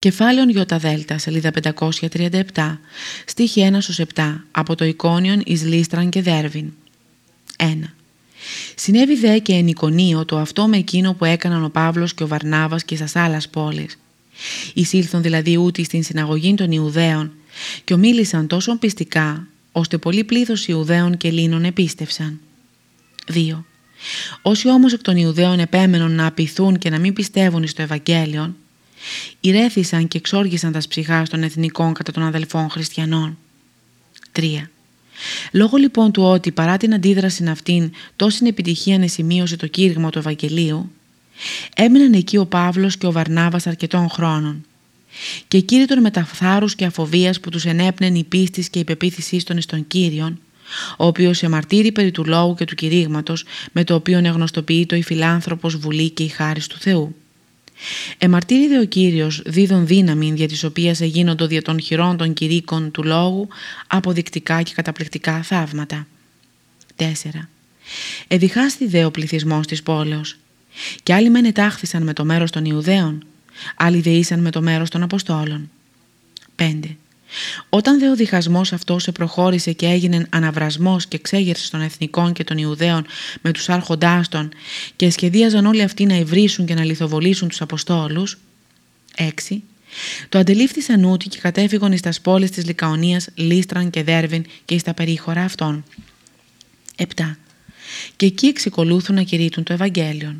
Κεφάλαιον Δέλτα, σελίδα 537, στίχη 1 7, από το εικόνιον εις Λίστραν και Δέρβιν. 1. Συνέβη δε και εν Ικονίο το αυτό με εκείνο που έκαναν ο Παύλος και ο Βαρνάβας και στα άλλας πόλεις. Εισήλθον δηλαδή ούτι στην συναγωγή των Ιουδαίων και ομίλησαν τόσο πιστικά, ώστε πολύ πλήθος Ιουδαίων και Ελλήνων επίστευσαν. 2. Όσοι όμως εκ των Ιουδαίων επέμενον να απειθούν και να μην πιστεύουν στο Ευαγγέλιο, ηρέθησαν και εξόργησαν τα ψυχά των εθνικών κατά των αδελφών χριστιανών. 3. Λόγω λοιπόν του ότι παρά την αντίδραση αυτήν τόση επιτυχία ανεσημείωσε το κήρυγμα του Ευαγγελίου, έμειναν εκεί ο Παύλος και ο Βαρνάβας αρκετών χρόνων και κήρυτον με τα φθάρους και αφοβίας που τους ενέπνεν η πίστης και η πεποίθησή των εις τον Κύριον, ο οποίος εμαρτύρει περί του λόγου και του κηρύγματος με το οποίο εγνωστοποιεί το η φιλάνθρωπος βουλή και η χάρις του Θεού. Εμαρτύριδε ο Κύριος δίδων δύναμη δια της οποίας εγίνοντο δια των χειρών των κηρύκων του λόγου αποδεικτικά και καταπληκτικά θαύματα. 4. Εδιχάστη δε ο πληθυσμός της πόλεως και άλλοι μεν ετάχθησαν με το μέρος των Ιουδαίων, άλλοι δε ήσαν με το μέρος των Αποστόλων. 5. Όταν δε ο διχασμός αυτός σε προχώρησε και έγινε αναβρασμός και ξέγερση των εθνικών και των Ιουδαίων με τους άρχοντάς των και σχεδίαζαν όλοι αυτοί να ευρύσουν και να λιθοβολήσουν τους Αποστόλους. 6. Το αντελήφθησαν ούτι και κατέφυγαν εις τας πόλεις της Λικαονίας, Λίστραν και Δέρβιν και εις τα περίχωρα αυτών. 7. Και εκεί εξεκολούθουν να κηρύττουν το Ευαγγέλιο.